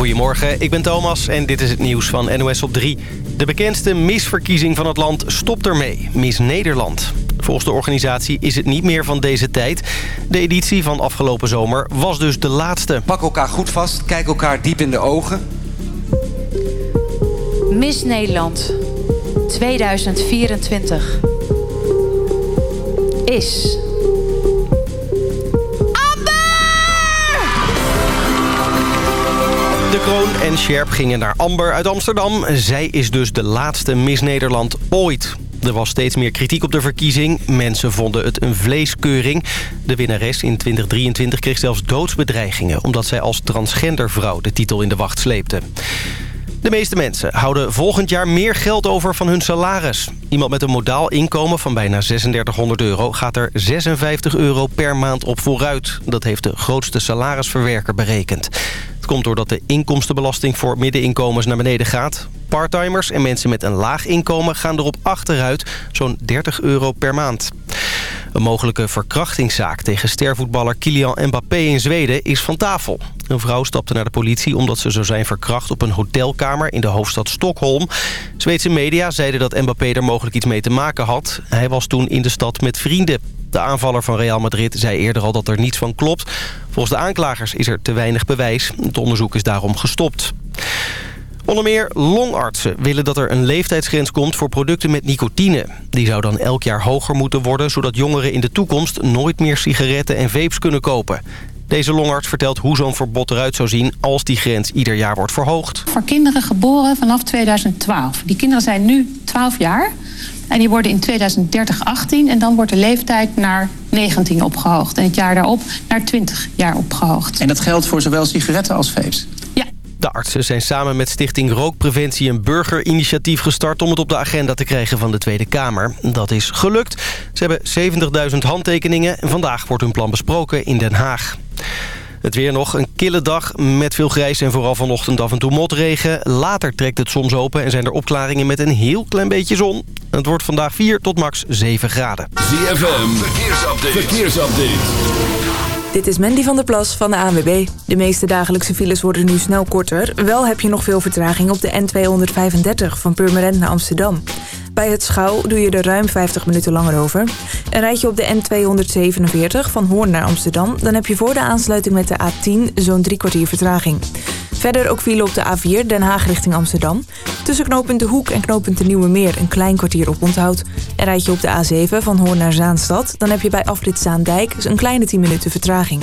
Goedemorgen, ik ben Thomas en dit is het nieuws van NOS op 3. De bekendste misverkiezing van het land stopt ermee, Miss Nederland. Volgens de organisatie is het niet meer van deze tijd. De editie van afgelopen zomer was dus de laatste. Pak elkaar goed vast, kijk elkaar diep in de ogen. Miss Nederland 2024 is... De Kroon en Sjerp gingen naar Amber uit Amsterdam. Zij is dus de laatste Miss Nederland ooit. Er was steeds meer kritiek op de verkiezing. Mensen vonden het een vleeskeuring. De winnares in 2023 kreeg zelfs doodsbedreigingen... omdat zij als transgendervrouw de titel in de wacht sleepte. De meeste mensen houden volgend jaar meer geld over van hun salaris. Iemand met een modaal inkomen van bijna 3600 euro... gaat er 56 euro per maand op vooruit. Dat heeft de grootste salarisverwerker berekend. Komt doordat de inkomstenbelasting voor middeninkomens naar beneden gaat. Parttimers en mensen met een laag inkomen gaan erop achteruit... zo'n 30 euro per maand. Een mogelijke verkrachtingszaak tegen stervoetballer Kylian Mbappé in Zweden is van tafel. Een vrouw stapte naar de politie omdat ze zou zijn verkracht op een hotelkamer in de hoofdstad Stockholm. Zweedse media zeiden dat Mbappé er mogelijk iets mee te maken had. Hij was toen in de stad met vrienden. De aanvaller van Real Madrid zei eerder al dat er niets van klopt. Volgens de aanklagers is er te weinig bewijs. Het onderzoek is daarom gestopt. Onder meer longartsen willen dat er een leeftijdsgrens komt voor producten met nicotine. Die zou dan elk jaar hoger moeten worden... zodat jongeren in de toekomst nooit meer sigaretten en vapes kunnen kopen. Deze longarts vertelt hoe zo'n verbod eruit zou zien... als die grens ieder jaar wordt verhoogd. Voor kinderen geboren vanaf 2012. Die kinderen zijn nu 12 jaar... En die worden in 2030 18 en dan wordt de leeftijd naar 19 opgehoogd. En het jaar daarop naar 20 jaar opgehoogd. En dat geldt voor zowel sigaretten als vapes? Ja. De artsen zijn samen met Stichting Rookpreventie een burgerinitiatief gestart... om het op de agenda te krijgen van de Tweede Kamer. Dat is gelukt. Ze hebben 70.000 handtekeningen en vandaag wordt hun plan besproken in Den Haag. Het weer nog een kille dag met veel grijs en vooral vanochtend af en toe motregen. Later trekt het soms open en zijn er opklaringen met een heel klein beetje zon. Het wordt vandaag 4 tot max 7 graden. ZFM, verkeersupdate. verkeersupdate. Dit is Mandy van der Plas van de ANWB. De meeste dagelijkse files worden nu snel korter. Wel heb je nog veel vertraging op de N235 van Purmerend naar Amsterdam. Bij het Schouw doe je er ruim 50 minuten langer over. En rijd je op de N247 van Hoorn naar Amsterdam... dan heb je voor de aansluiting met de A10 zo'n drie kwartier vertraging. Verder ook file op de A4 Den Haag richting Amsterdam. Tussen knooppunt De Hoek en knooppunt De Nieuwe Meer een klein kwartier op onthoud. En rijd je op de A7 van Hoorn naar Zaanstad... dan heb je bij afrit Zaandijk een kleine 10 minuten vertraging.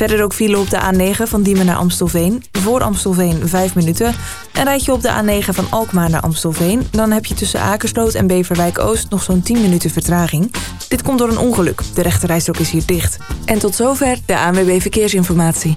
Verder ook file op de A9 van Diemen naar Amstelveen. Voor Amstelveen 5 minuten. En rijd je op de A9 van Alkmaar naar Amstelveen... dan heb je tussen Akersloot en Beverwijk-Oost nog zo'n 10 minuten vertraging. Dit komt door een ongeluk. De rechterrijstrook is hier dicht. En tot zover de ANWB Verkeersinformatie.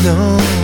snow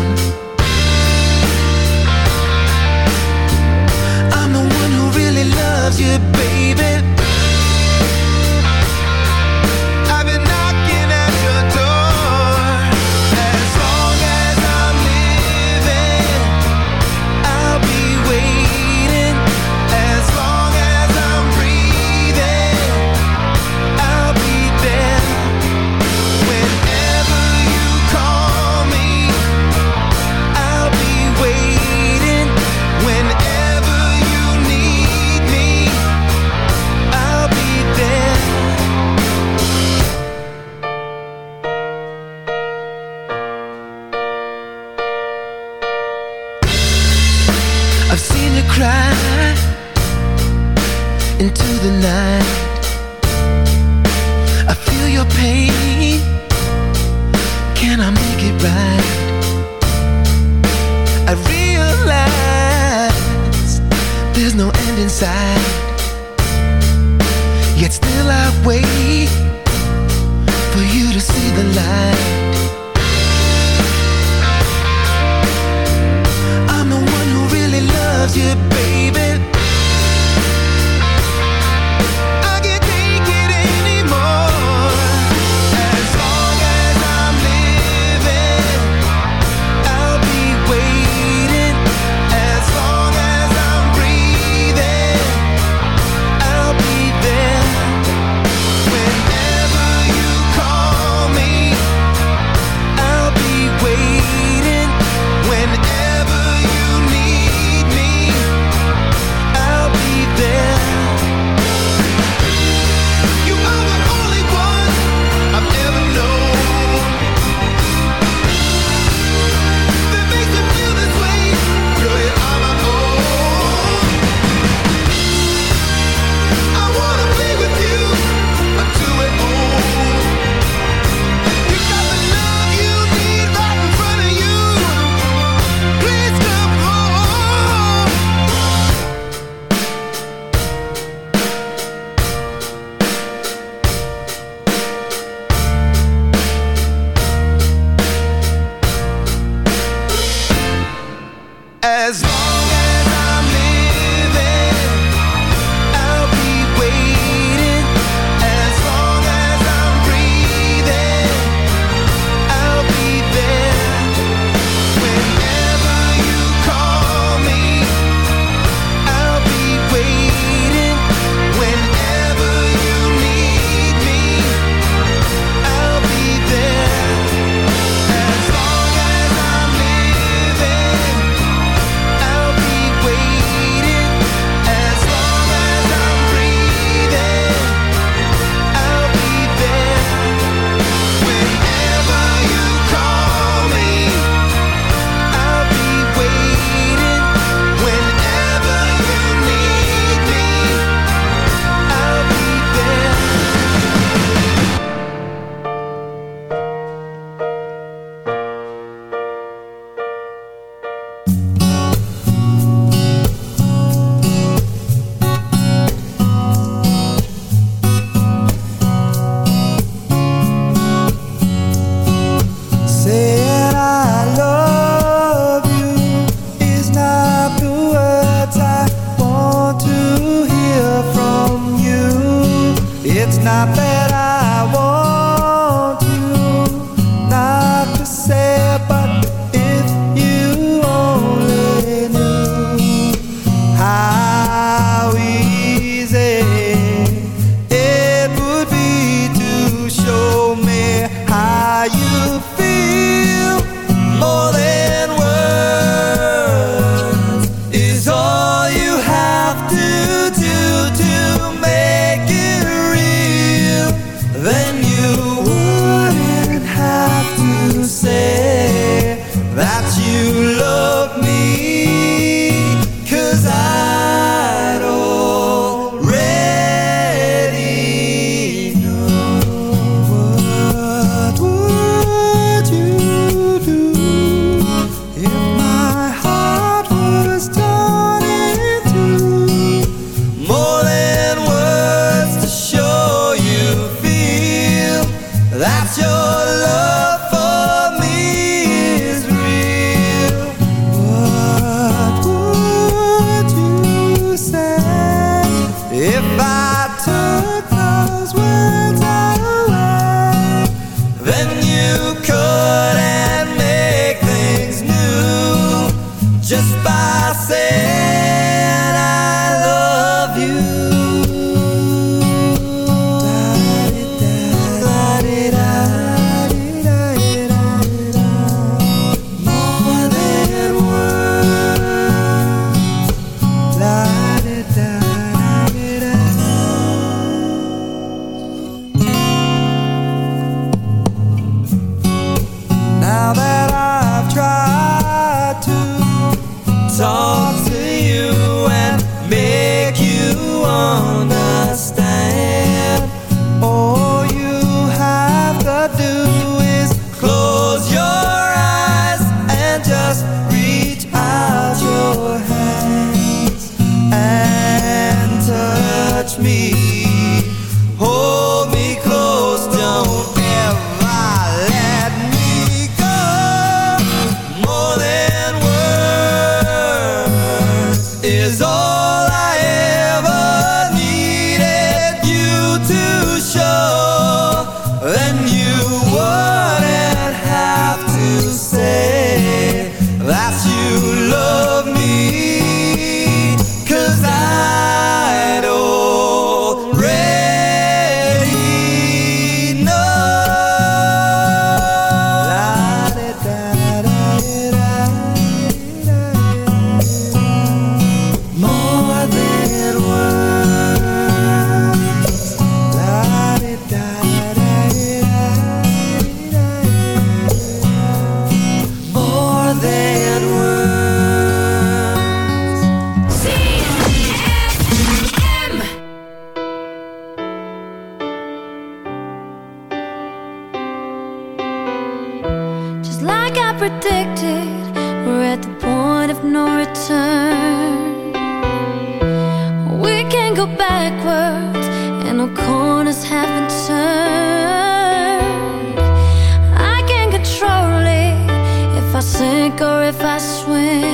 or if I swim.